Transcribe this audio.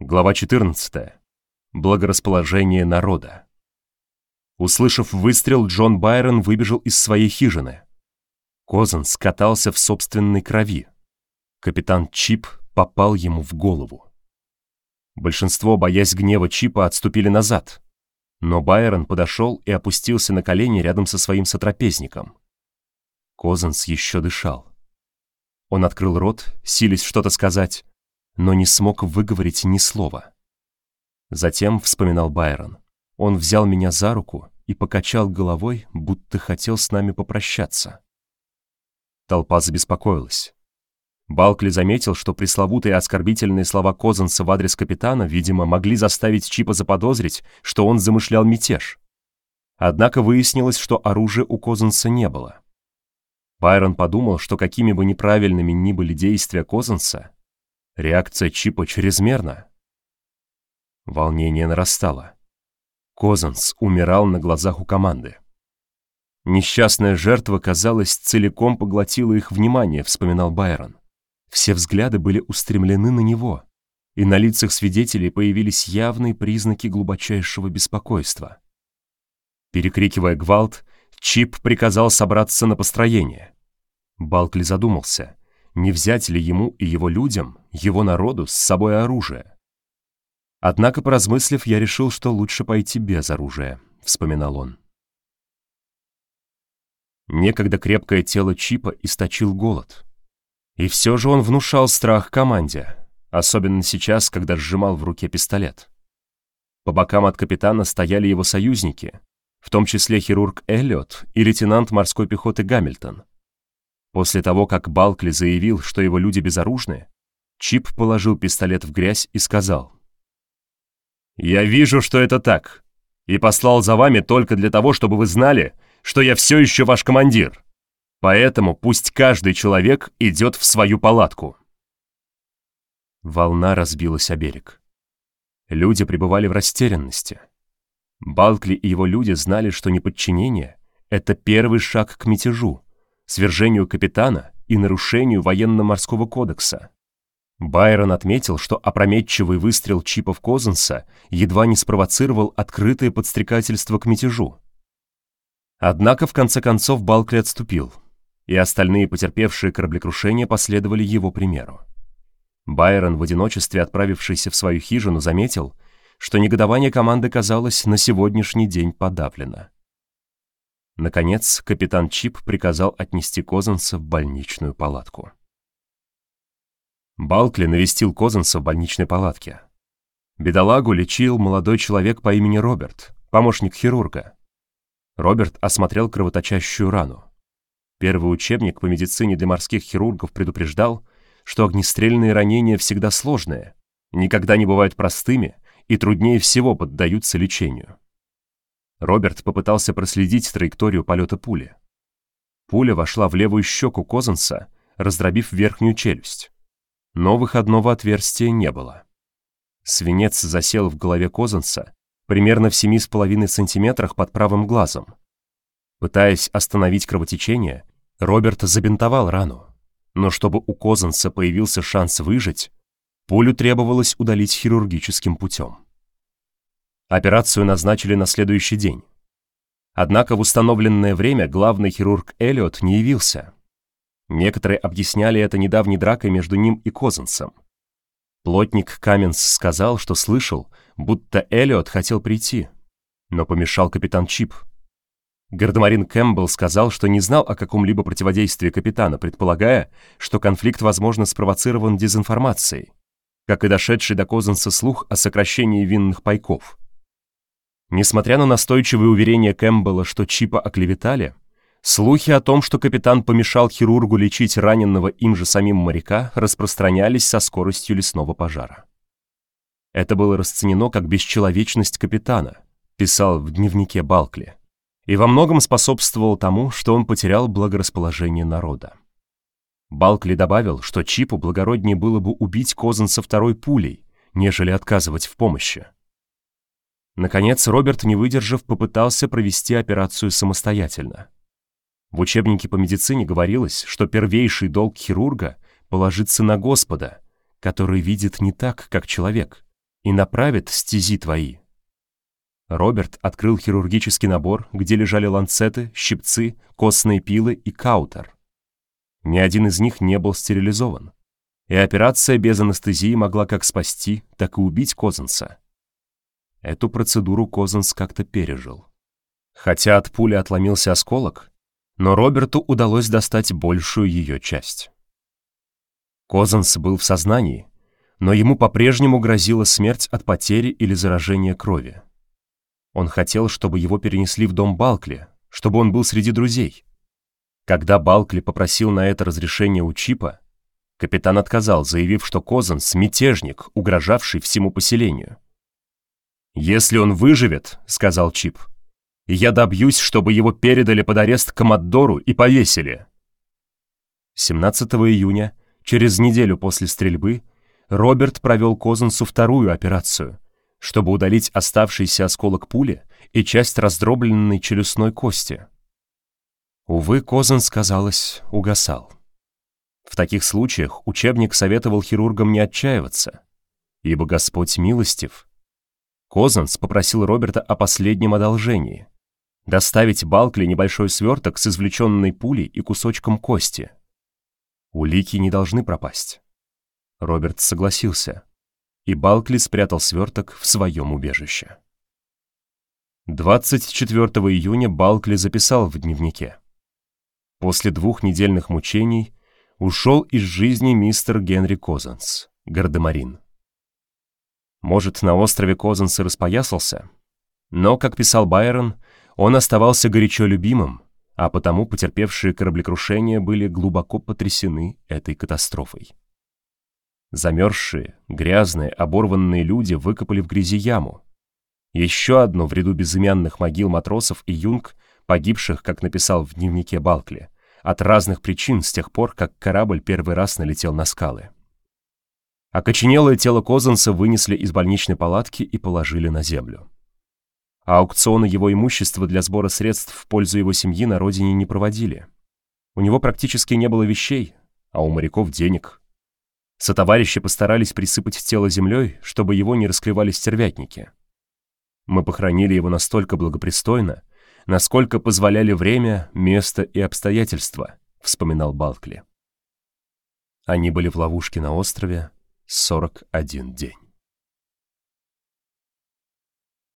Глава 14. Благорасположение народа. Услышав выстрел, Джон Байрон выбежал из своей хижины. Козан скатался в собственной крови. Капитан Чип попал ему в голову. Большинство, боясь гнева Чипа, отступили назад. Но Байрон подошел и опустился на колени рядом со своим сотрапезником. Козанс еще дышал. Он открыл рот, силясь что-то сказать, но не смог выговорить ни слова. Затем вспоминал Байрон. Он взял меня за руку и покачал головой, будто хотел с нами попрощаться. Толпа забеспокоилась. Балкли заметил, что пресловутые оскорбительные слова Козанса в адрес капитана, видимо, могли заставить Чипа заподозрить, что он замышлял мятеж. Однако выяснилось, что оружия у Козанса не было. Байрон подумал, что какими бы неправильными ни были действия Козанса, реакция Чипа чрезмерна. Волнение нарастало. Козанс умирал на глазах у команды. Несчастная жертва, казалось, целиком поглотила их внимание, вспоминал Байрон. Все взгляды были устремлены на него, и на лицах свидетелей появились явные признаки глубочайшего беспокойства. Перекрикивая гвалт, Чип приказал собраться на построение. Балкли задумался, не взять ли ему и его людям, его народу, с собой оружие. Однако, поразмыслив, я решил, что лучше пойти без оружия, вспоминал он. Некогда крепкое тело Чипа источил голод. И все же он внушал страх команде, особенно сейчас, когда сжимал в руке пистолет. По бокам от капитана стояли его союзники, в том числе хирург Эллиот и лейтенант морской пехоты Гамильтон. После того, как Балкли заявил, что его люди безоружны, Чип положил пистолет в грязь и сказал. «Я вижу, что это так, и послал за вами только для того, чтобы вы знали, что я все еще ваш командир. Поэтому пусть каждый человек идет в свою палатку». Волна разбилась о берег. Люди пребывали в растерянности. Балкли и его люди знали, что неподчинение — это первый шаг к мятежу, свержению капитана и нарушению военно-морского кодекса. Байрон отметил, что опрометчивый выстрел чипов Козенса едва не спровоцировал открытое подстрекательство к мятежу. Однако в конце концов Балкли отступил, и остальные потерпевшие кораблекрушение последовали его примеру. Байрон, в одиночестве отправившийся в свою хижину, заметил, что негодование команды казалось на сегодняшний день подавлено. Наконец, капитан Чип приказал отнести Козанса в больничную палатку. Балкли навестил Козанса в больничной палатке. Бедолагу лечил молодой человек по имени Роберт, помощник хирурга. Роберт осмотрел кровоточащую рану. Первый учебник по медицине для морских хирургов предупреждал, что огнестрельные ранения всегда сложные, никогда не бывают простыми и труднее всего поддаются лечению. Роберт попытался проследить траекторию полета пули. Пуля вошла в левую щеку Козанса, раздробив верхнюю челюсть. Но выходного отверстия не было. Свинец засел в голове Козанса примерно в 7,5 сантиметрах под правым глазом. Пытаясь остановить кровотечение, Роберт забинтовал рану. Но чтобы у Козанса появился шанс выжить, пулю требовалось удалить хирургическим путем. Операцию назначили на следующий день. Однако в установленное время главный хирург Эллиот не явился. Некоторые объясняли это недавней дракой между ним и Козенсом. Плотник Каменс сказал, что слышал, будто Эллиот хотел прийти, но помешал капитан Чип. Гардемарин Кэмпбелл сказал, что не знал о каком-либо противодействии капитана, предполагая, что конфликт, возможно, спровоцирован дезинформацией, как и дошедший до Козенса слух о сокращении винных пайков. Несмотря на настойчивые уверения Кэмпбелла, что Чипа оклеветали, слухи о том, что капитан помешал хирургу лечить раненного им же самим моряка, распространялись со скоростью лесного пожара. Это было расценено как бесчеловечность капитана, писал в дневнике Балкли, и во многом способствовал тому, что он потерял благорасположение народа. Балкли добавил, что Чипу благороднее было бы убить Козанса второй пулей, нежели отказывать в помощи. Наконец, Роберт, не выдержав, попытался провести операцию самостоятельно. В учебнике по медицине говорилось, что первейший долг хирурга — положиться на Господа, который видит не так, как человек, и направит стези твои». Роберт открыл хирургический набор, где лежали ланцеты, щипцы, костные пилы и каутер. Ни один из них не был стерилизован, и операция без анестезии могла как спасти, так и убить Козенса. Эту процедуру Козенс как-то пережил. Хотя от пули отломился осколок, но Роберту удалось достать большую ее часть. Козенс был в сознании, но ему по-прежнему грозила смерть от потери или заражения крови. Он хотел, чтобы его перенесли в дом Балкли, чтобы он был среди друзей. Когда Балкли попросил на это разрешение у Чипа, капитан отказал, заявив, что Козан — мятежник, угрожавший всему поселению. «Если он выживет, — сказал Чип, — я добьюсь, чтобы его передали под арест Комоддору и повесили». 17 июня, через неделю после стрельбы, Роберт провел Козансу вторую операцию — чтобы удалить оставшийся осколок пули и часть раздробленной челюстной кости. Увы, Козан, сказалось, угасал. В таких случаях учебник советовал хирургам не отчаиваться, ибо Господь милостив. Козанс попросил Роберта о последнем одолжении — доставить Балкли небольшой сверток с извлеченной пулей и кусочком кости. Улики не должны пропасть. Роберт согласился — и Балкли спрятал сверток в своем убежище. 24 июня Балкли записал в дневнике. После двух недельных мучений ушел из жизни мистер Генри Козанс, гардемарин. Может, на острове Козанс и распоясался, но, как писал Байрон, он оставался горячо любимым, а потому потерпевшие кораблекрушение были глубоко потрясены этой катастрофой. Замерзшие, грязные, оборванные люди выкопали в грязи яму. Еще одну в ряду безымянных могил матросов и юнг, погибших, как написал в дневнике Балкли, от разных причин с тех пор, как корабль первый раз налетел на скалы. Окоченелое тело Козанса вынесли из больничной палатки и положили на землю. А аукционы его имущества для сбора средств в пользу его семьи на родине не проводили. У него практически не было вещей, а у моряков денег, Сотоварищи постарались присыпать тело землей, чтобы его не расклевали стервятники. Мы похоронили его настолько благопристойно, насколько позволяли время, место и обстоятельства, вспоминал Балкли. Они были в ловушке на острове 41 день.